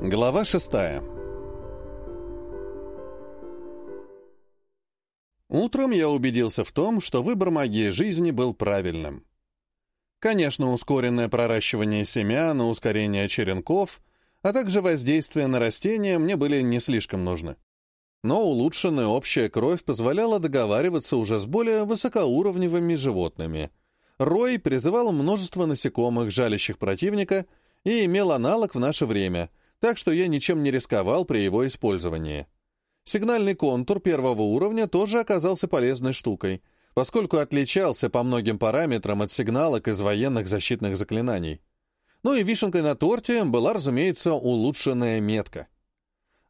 Глава шестая. Утром я убедился в том, что выбор магии жизни был правильным. Конечно, ускоренное проращивание семян и ускорение черенков, а также воздействие на растения мне были не слишком нужны. Но улучшенная общая кровь позволяла договариваться уже с более высокоуровневыми животными. Рой призывал множество насекомых, жалящих противника, и имел аналог в наше время, так что я ничем не рисковал при его использовании. Сигнальный контур первого уровня тоже оказался полезной штукой, поскольку отличался по многим параметрам от сигналок из военных защитных заклинаний. Ну и вишенкой на торте была, разумеется, улучшенная метка.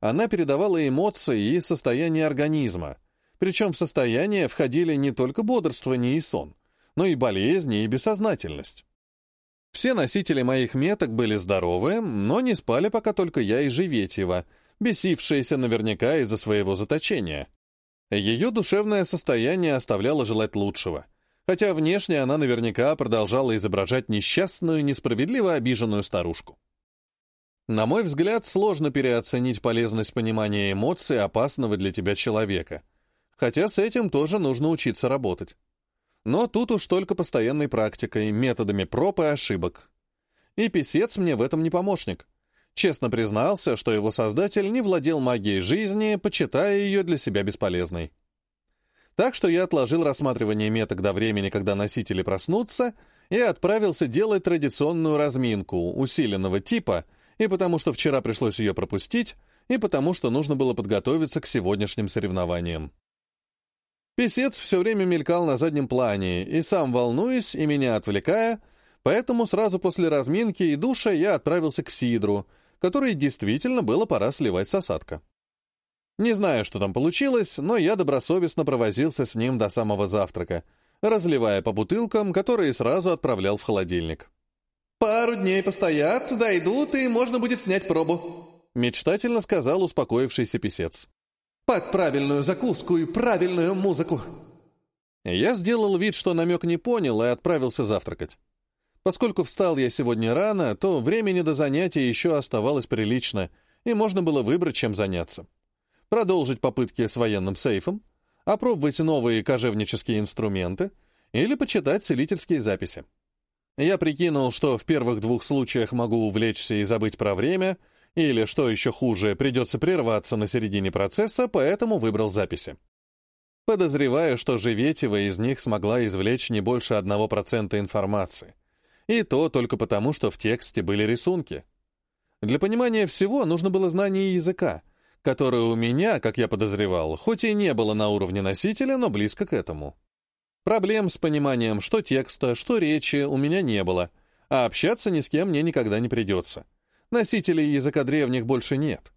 Она передавала эмоции и состояние организма, причем в состояние входили не только бодрствование и сон, но и болезни и бессознательность. Все носители моих меток были здоровы, но не спали пока только я и Живетьева, бесившаяся наверняка из-за своего заточения. Ее душевное состояние оставляло желать лучшего, хотя внешне она наверняка продолжала изображать несчастную, несправедливо обиженную старушку. На мой взгляд, сложно переоценить полезность понимания эмоций опасного для тебя человека, хотя с этим тоже нужно учиться работать. Но тут уж только постоянной практикой, методами проб и ошибок. И писец мне в этом не помощник. Честно признался, что его создатель не владел магией жизни, почитая ее для себя бесполезной. Так что я отложил рассматривание меток до времени, когда носители проснутся, и отправился делать традиционную разминку усиленного типа, и потому что вчера пришлось ее пропустить, и потому что нужно было подготовиться к сегодняшним соревнованиям. Песец все время мелькал на заднем плане, и сам волнуясь, и меня отвлекая, поэтому сразу после разминки и душа я отправился к Сидру, который действительно было пора сливать с осадка. Не знаю, что там получилось, но я добросовестно провозился с ним до самого завтрака, разливая по бутылкам, которые сразу отправлял в холодильник. «Пару дней постоят, дойдут, и можно будет снять пробу», мечтательно сказал успокоившийся писец. Под правильную закуску и правильную музыку. Я сделал вид, что намек не понял, и отправился завтракать. Поскольку встал я сегодня рано, то времени до занятия еще оставалось прилично, и можно было выбрать, чем заняться. Продолжить попытки с военным сейфом, опробовать новые кожевнические инструменты или почитать целительские записи. Я прикинул, что в первых двух случаях могу увлечься и забыть про время — или, что еще хуже, придется прерваться на середине процесса, поэтому выбрал записи. Подозреваю, что Живетева из них смогла извлечь не больше 1% информации. И то только потому, что в тексте были рисунки. Для понимания всего нужно было знание языка, которое у меня, как я подозревал, хоть и не было на уровне носителя, но близко к этому. Проблем с пониманием что текста, что речи у меня не было, а общаться ни с кем мне никогда не придется. Носителей языка древних больше нет.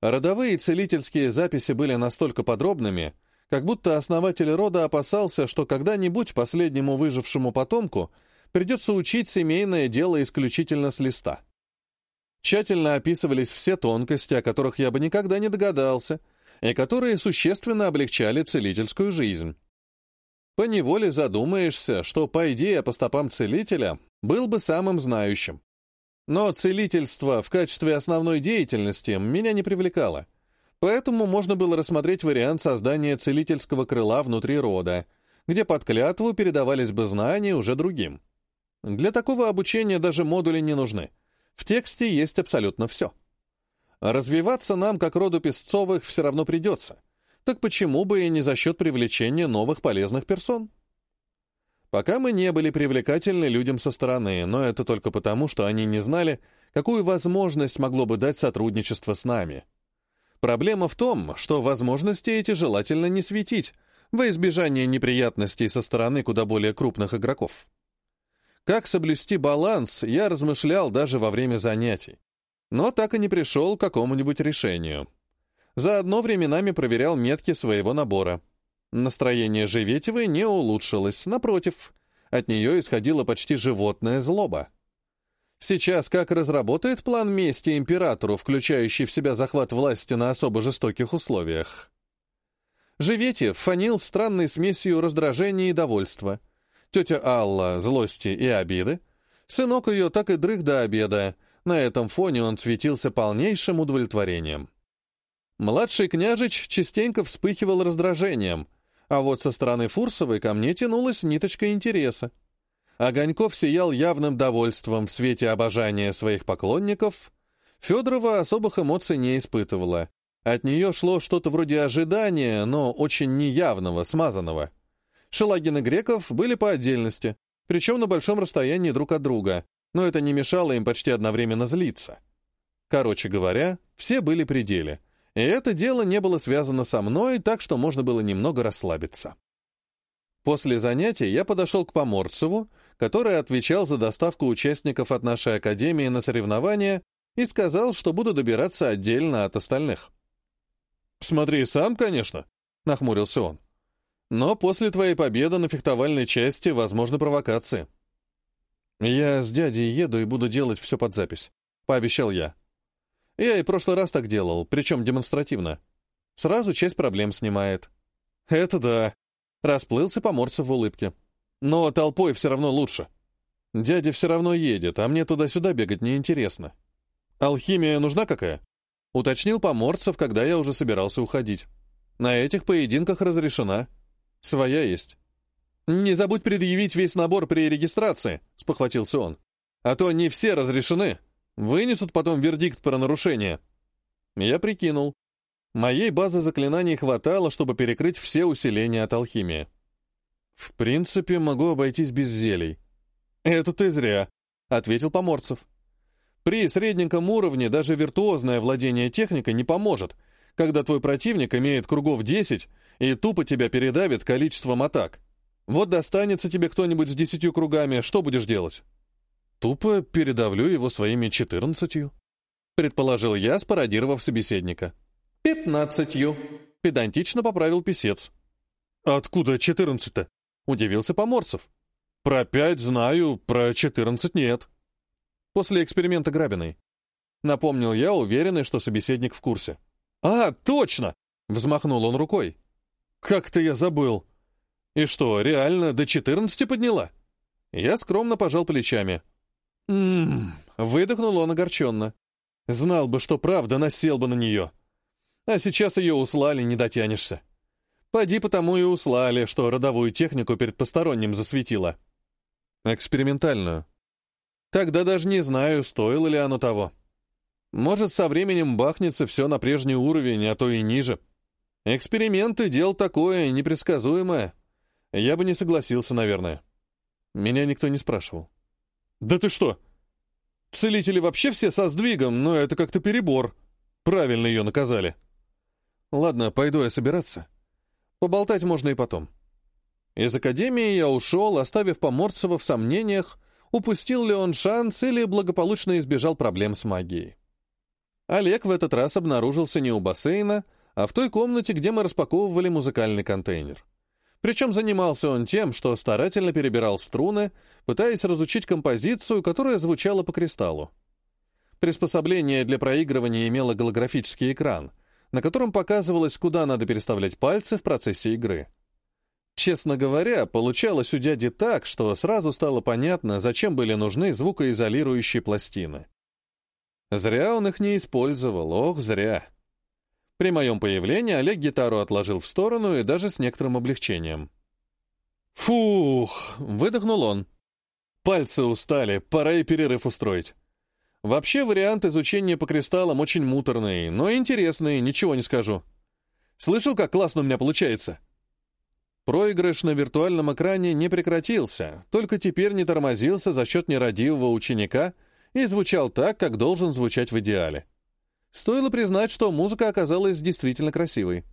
Родовые целительские записи были настолько подробными, как будто основатель рода опасался, что когда-нибудь последнему выжившему потомку придется учить семейное дело исключительно с листа. Тщательно описывались все тонкости, о которых я бы никогда не догадался, и которые существенно облегчали целительскую жизнь. Поневоле задумаешься, что, по идее, по стопам целителя, был бы самым знающим. Но целительство в качестве основной деятельности меня не привлекало. Поэтому можно было рассмотреть вариант создания целительского крыла внутри рода, где под клятву передавались бы знания уже другим. Для такого обучения даже модули не нужны. В тексте есть абсолютно все. Развиваться нам, как роду Песцовых, все равно придется. Так почему бы и не за счет привлечения новых полезных персон? Пока мы не были привлекательны людям со стороны, но это только потому, что они не знали, какую возможность могло бы дать сотрудничество с нами. Проблема в том, что возможности эти желательно не светить, во избежание неприятностей со стороны куда более крупных игроков. Как соблюсти баланс, я размышлял даже во время занятий, но так и не пришел к какому-нибудь решению. Заодно временами проверял метки своего набора — Настроение Живетевой не улучшилось, напротив, от нее исходила почти животная злоба. Сейчас как разработает план мести императору, включающий в себя захват власти на особо жестоких условиях? Живетев фанил странной смесью раздражения и довольства. Тетя Алла — злости и обиды. Сынок ее так и дрых до обеда, На этом фоне он светился полнейшим удовлетворением. Младший княжич частенько вспыхивал раздражением, а вот со стороны Фурсовой ко мне тянулась ниточка интереса. Огоньков сиял явным довольством в свете обожания своих поклонников. Федорова особых эмоций не испытывала. От нее шло что-то вроде ожидания, но очень неявного, смазанного. Шелагин и Греков были по отдельности, причем на большом расстоянии друг от друга, но это не мешало им почти одновременно злиться. Короче говоря, все были при деле, и это дело не было связано со мной, так что можно было немного расслабиться. После занятий я подошел к Поморцеву, который отвечал за доставку участников от нашей академии на соревнования, и сказал, что буду добираться отдельно от остальных. «Смотри сам, конечно», — нахмурился он. Но после твоей победы на фехтовальной части возможны провокации. Я с дядей еду и буду делать все под запись, пообещал я. Я и прошлый раз так делал, причем демонстративно. Сразу часть проблем снимает. Это да. Расплылся Поморцев в улыбке. Но толпой все равно лучше. Дядя все равно едет, а мне туда-сюда бегать неинтересно. Алхимия нужна какая? Уточнил Поморцев, когда я уже собирался уходить. На этих поединках разрешена. «Своя есть». «Не забудь предъявить весь набор при регистрации», — спохватился он. «А то не все разрешены. Вынесут потом вердикт про нарушение». Я прикинул. Моей базы заклинаний хватало, чтобы перекрыть все усиления от алхимии. «В принципе, могу обойтись без зелий». «Это ты зря», — ответил Поморцев. «При средненьком уровне даже виртуозное владение техникой не поможет, когда твой противник имеет кругов 10 и тупо тебя передавит количеством атак. Вот достанется тебе кто-нибудь с десятью кругами, что будешь делать? Тупо передавлю его своими четырнадцатью. Предположил я, спародировав собеседника. Пятнадцатью. Педантично поправил писец. Откуда четырнадцать-то? Удивился Поморцев. Про пять знаю, про четырнадцать нет. После эксперимента Грабиной. Напомнил я, уверенный, что собеседник в курсе. «А, точно!» — взмахнул он рукой. «Как-то я забыл. И что, реально до четырнадцати подняла?» Я скромно пожал плечами. «Ммм...» — выдохнул он огорченно. «Знал бы, что правда, насел бы на нее. А сейчас ее услали, не дотянешься. Поди потому и услали, что родовую технику перед посторонним засветила. Экспериментальную. Тогда даже не знаю, стоило ли оно того. Может, со временем бахнется все на прежний уровень, а то и ниже». Эксперименты — дело такое, непредсказуемое. Я бы не согласился, наверное. Меня никто не спрашивал. «Да ты что? Целители вообще все со сдвигом, но это как-то перебор. Правильно ее наказали». «Ладно, пойду я собираться. Поболтать можно и потом». Из академии я ушел, оставив Поморцева в сомнениях, упустил ли он шанс или благополучно избежал проблем с магией. Олег в этот раз обнаружился не у бассейна, а в той комнате, где мы распаковывали музыкальный контейнер. Причем занимался он тем, что старательно перебирал струны, пытаясь разучить композицию, которая звучала по кристаллу. Приспособление для проигрывания имело голографический экран, на котором показывалось, куда надо переставлять пальцы в процессе игры. Честно говоря, получалось у дяди так, что сразу стало понятно, зачем были нужны звукоизолирующие пластины. Зря он их не использовал, ох, зря. При моем появлении Олег гитару отложил в сторону и даже с некоторым облегчением. «Фух!» — выдохнул он. «Пальцы устали, пора и перерыв устроить. Вообще вариант изучения по кристаллам очень муторный, но интересный, ничего не скажу. Слышал, как классно у меня получается?» Проигрыш на виртуальном экране не прекратился, только теперь не тормозился за счет нерадивого ученика и звучал так, как должен звучать в идеале. Стоило признать, что музыка оказалась действительно красивой.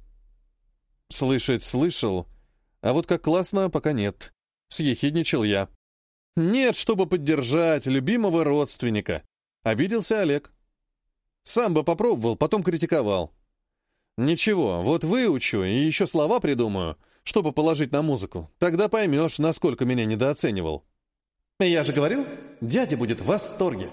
Слышать слышал, а вот как классно, пока нет. Съехидничал я. Нет, чтобы поддержать любимого родственника. Обиделся Олег. Сам бы попробовал, потом критиковал. Ничего, вот выучу и еще слова придумаю, чтобы положить на музыку. Тогда поймешь, насколько меня недооценивал. Я же говорил, дядя будет в восторге.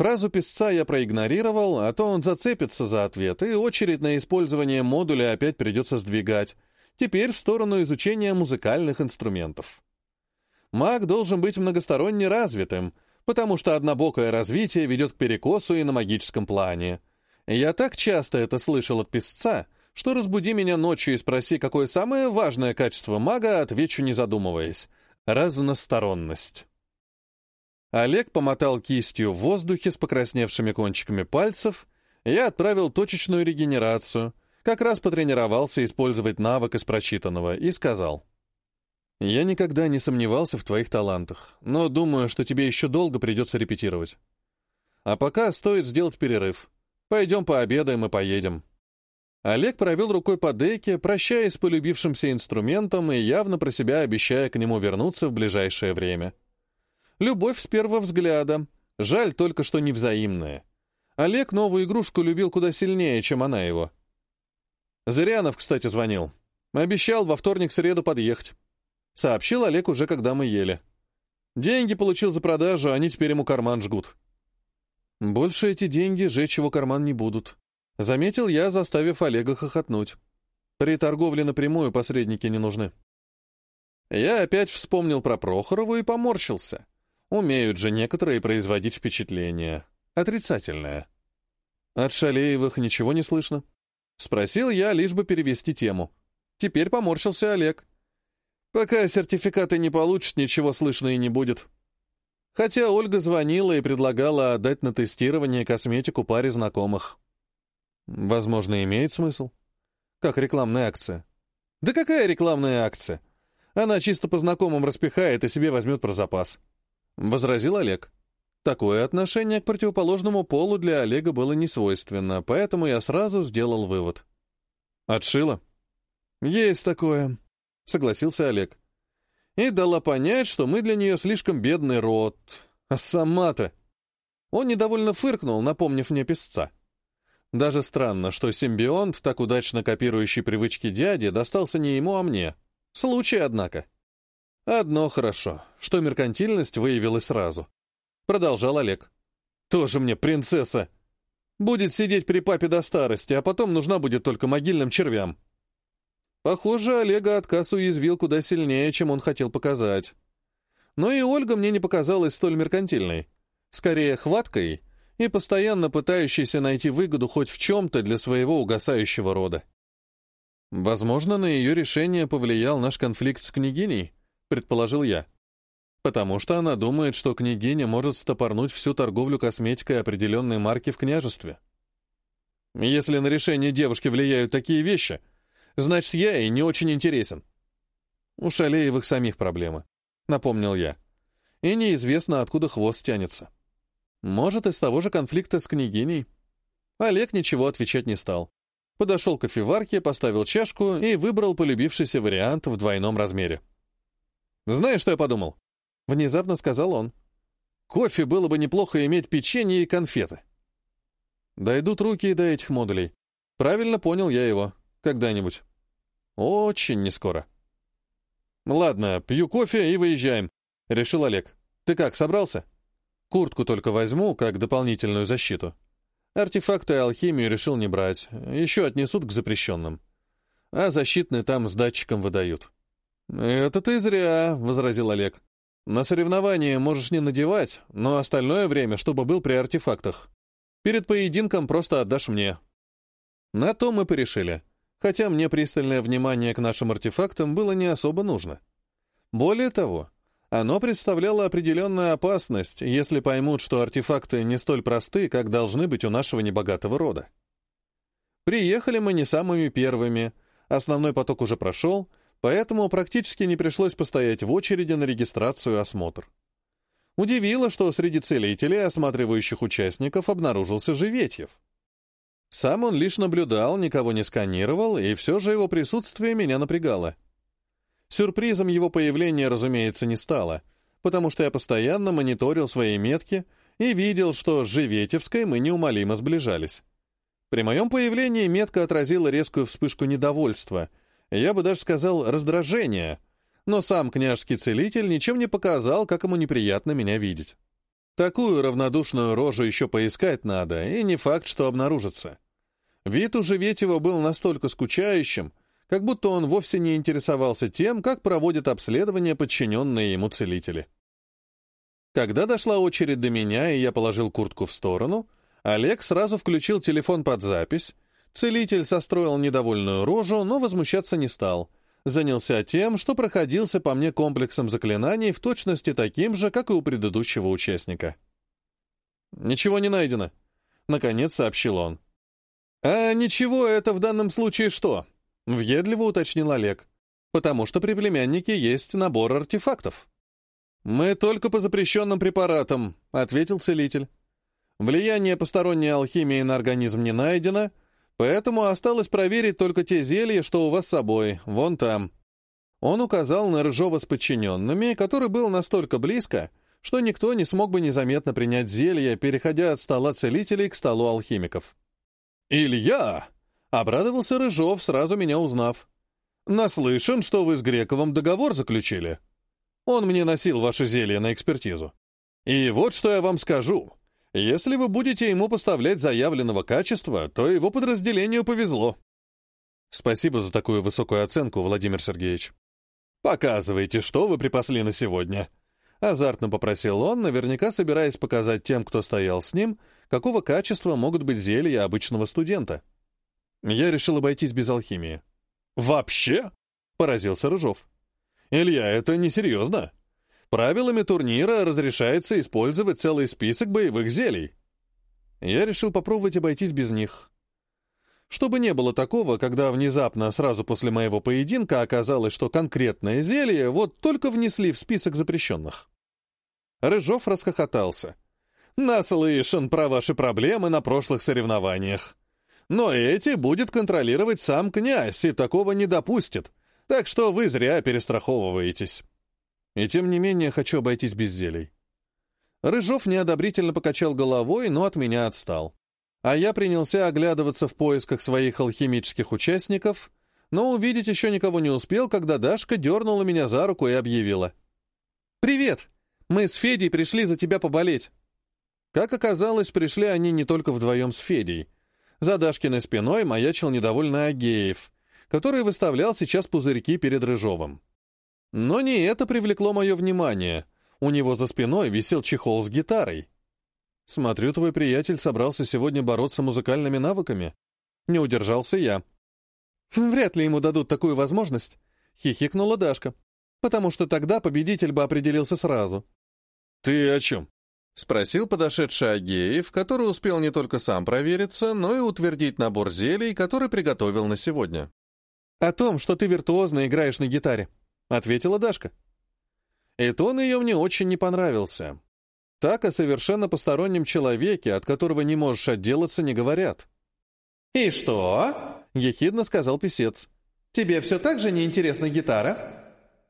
Фразу писца я проигнорировал, а то он зацепится за ответ, и очередь на использование модуля опять придется сдвигать. Теперь в сторону изучения музыкальных инструментов. Маг должен быть многосторонне развитым, потому что однобокое развитие ведет к перекосу и на магическом плане. Я так часто это слышал от писца, что разбуди меня ночью и спроси, какое самое важное качество мага, отвечу не задумываясь. Разносторонность. Олег помотал кистью в воздухе с покрасневшими кончиками пальцев, я отправил точечную регенерацию, как раз потренировался использовать навык из прочитанного, и сказал. «Я никогда не сомневался в твоих талантах, но думаю, что тебе еще долго придется репетировать. А пока стоит сделать перерыв. Пойдем пообедаем и поедем». Олег провел рукой по деке, прощаясь с полюбившимся инструментом и явно про себя обещая к нему вернуться в ближайшее время. Любовь с первого взгляда. Жаль только, что невзаимная. Олег новую игрушку любил куда сильнее, чем она его. Зырянов, кстати, звонил. Обещал во вторник-среду подъехать. Сообщил Олег уже, когда мы ели. Деньги получил за продажу, они теперь ему карман жгут. Больше эти деньги жечь его карман не будут. Заметил я, заставив Олега хохотнуть. При торговле напрямую посредники не нужны. Я опять вспомнил про Прохорову и поморщился. Умеют же некоторые производить впечатление. Отрицательное. От Шалеевых ничего не слышно. Спросил я, лишь бы перевести тему. Теперь поморщился Олег. Пока сертификаты не получат, ничего слышно и не будет. Хотя Ольга звонила и предлагала отдать на тестирование косметику паре знакомых. Возможно, имеет смысл. Как рекламная акция. Да какая рекламная акция? Она чисто по знакомым распихает и себе возьмет про запас. Возразил Олег. Такое отношение к противоположному полу для Олега было несвойственно, поэтому я сразу сделал вывод. «Отшила?» «Есть такое», — согласился Олег. И дала понять, что мы для нее слишком бедный род. А сама-то... Он недовольно фыркнул, напомнив мне песца. Даже странно, что симбионт, так удачно копирующий привычки дяди, достался не ему, а мне. Случай, однако. Одно хорошо, что меркантильность выявилась сразу. Продолжал Олег. «Тоже мне принцесса. Будет сидеть при папе до старости, а потом нужна будет только могильным червям». Похоже, Олега отказ уязвил куда сильнее, чем он хотел показать. Но и Ольга мне не показалась столь меркантильной. Скорее, хваткой и постоянно пытающейся найти выгоду хоть в чем-то для своего угасающего рода. Возможно, на ее решение повлиял наш конфликт с княгиней, предположил я. Потому что она думает, что княгиня может стопорнуть всю торговлю косметикой определенной марки в княжестве. Если на решение девушки влияют такие вещи, значит, я ей не очень интересен. У Шалеевых самих проблемы, напомнил я. И неизвестно, откуда хвост тянется. Может, из того же конфликта с княгиней. Олег ничего отвечать не стал. Подошел к кофеварке, поставил чашку и выбрал полюбившийся вариант в двойном размере. «Знаешь, что я подумал?» Внезапно сказал он. Кофе было бы неплохо иметь печенье и конфеты. Дойдут руки до этих модулей. Правильно понял я его. Когда-нибудь. Очень не скоро. Ладно, пью кофе и выезжаем, решил Олег. Ты как, собрался? Куртку только возьму, как дополнительную защиту. Артефакты и алхимию решил не брать. Еще отнесут к запрещенным. А защитные там с датчиком выдают. «Это ты зря», — возразил Олег. На соревнования можешь не надевать, но остальное время, чтобы был при артефактах. Перед поединком просто отдашь мне. На то мы порешили, хотя мне пристальное внимание к нашим артефактам было не особо нужно. Более того, оно представляло определенную опасность, если поймут, что артефакты не столь просты, как должны быть у нашего небогатого рода. Приехали мы не самыми первыми, основной поток уже прошел, поэтому практически не пришлось постоять в очереди на регистрацию и осмотр. Удивило, что среди целителей, осматривающих участников, обнаружился Живетьев. Сам он лишь наблюдал, никого не сканировал, и все же его присутствие меня напрягало. Сюрпризом его появления, разумеется, не стало, потому что я постоянно мониторил свои метки и видел, что с Живетевской мы неумолимо сближались. При моем появлении метка отразила резкую вспышку недовольства — я бы даже сказал раздражение, но сам княжский целитель ничем не показал, как ему неприятно меня видеть. Такую равнодушную рожу еще поискать надо, и не факт, что обнаружится. Вид у Живетева был настолько скучающим, как будто он вовсе не интересовался тем, как проводят обследование подчиненные ему целители. Когда дошла очередь до меня, и я положил куртку в сторону, Олег сразу включил телефон под запись, целитель состроил недовольную рожу, но возмущаться не стал. Занялся тем, что проходился по мне комплексом заклинаний в точности таким же, как и у предыдущего участника. «Ничего не найдено», — наконец сообщил он. «А ничего, это в данном случае что?» — въедливо уточнил Олег. «Потому что при племяннике есть набор артефактов». «Мы только по запрещенным препаратам», — ответил целитель. «Влияние посторонней алхимии на организм не найдено, поэтому осталось проверить только те зелья, что у вас с собой, вон там». Он указал на Рыжова с подчиненными, который был настолько близко, что никто не смог бы незаметно принять зелье, переходя от стола целителей к столу алхимиков. «Илья!» — обрадовался Рыжов, сразу меня узнав. «Наслышан, что вы с Грековым договор заключили». Он мне носил ваше зелье на экспертизу. И вот что я вам скажу. Если вы будете ему поставлять заявленного качества, то его подразделению повезло. Спасибо за такую высокую оценку, Владимир Сергеевич. Показывайте, что вы припасли на сегодня. Азартно попросил он, наверняка собираясь показать тем, кто стоял с ним, какого качества могут быть зелья обычного студента. Я решил обойтись без алхимии. «Вообще?» — поразился Рыжов. «Илья, это несерьезно. Правилами турнира разрешается использовать целый список боевых зелий». Я решил попробовать обойтись без них. Чтобы не было такого, когда внезапно, сразу после моего поединка, оказалось, что конкретное зелье вот только внесли в список запрещенных. Рыжов расхохотался. «Наслышан про ваши проблемы на прошлых соревнованиях. Но эти будет контролировать сам князь, и такого не допустит. Так что вы зря перестраховываетесь. И тем не менее хочу обойтись без зелий. Рыжов неодобрительно покачал головой, но от меня отстал. А я принялся оглядываться в поисках своих алхимических участников, но увидеть еще никого не успел, когда Дашка дернула меня за руку и объявила. «Привет! Мы с Федей пришли за тебя поболеть». Как оказалось, пришли они не только вдвоем с Федей. За Дашкиной спиной маячил недовольный Агеев, который выставлял сейчас пузырьки перед Рыжовым. Но не это привлекло мое внимание. У него за спиной висел чехол с гитарой. Смотрю, твой приятель собрался сегодня бороться музыкальными навыками. Не удержался я. Вряд ли ему дадут такую возможность, хихикнула Дашка, потому что тогда победитель бы определился сразу. Ты о чем? Спросил подошедший Агеев, который успел не только сам провериться, но и утвердить набор зелий, который приготовил на сегодня. «О том, что ты виртуозно играешь на гитаре», — ответила Дашка. И тон ее мне очень не понравился. Так о совершенно постороннем человеке, от которого не можешь отделаться, не говорят. «И что?» — ехидно сказал писец. «Тебе все так же неинтересна гитара?»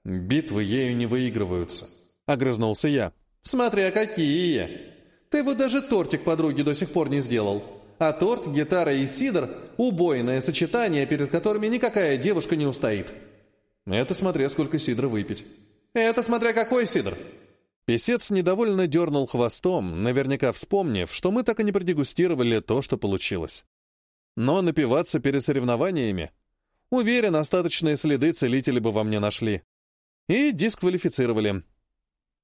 «Битвы ею не выигрываются», — огрызнулся я. «Смотря какие! Ты вот даже тортик подруги до сих пор не сделал. А торт, гитара и сидр — убойное сочетание, перед которыми никакая девушка не устоит. Это смотря сколько сидра выпить. Это смотря какой сидр. Песец недовольно дернул хвостом, наверняка вспомнив, что мы так и не продегустировали то, что получилось. Но напиваться перед соревнованиями... Уверен, остаточные следы целители бы во мне нашли. И дисквалифицировали.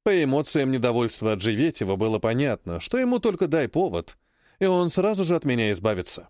По эмоциям недовольства от Живетева было понятно, что ему только дай повод — и он сразу же от меня избавится.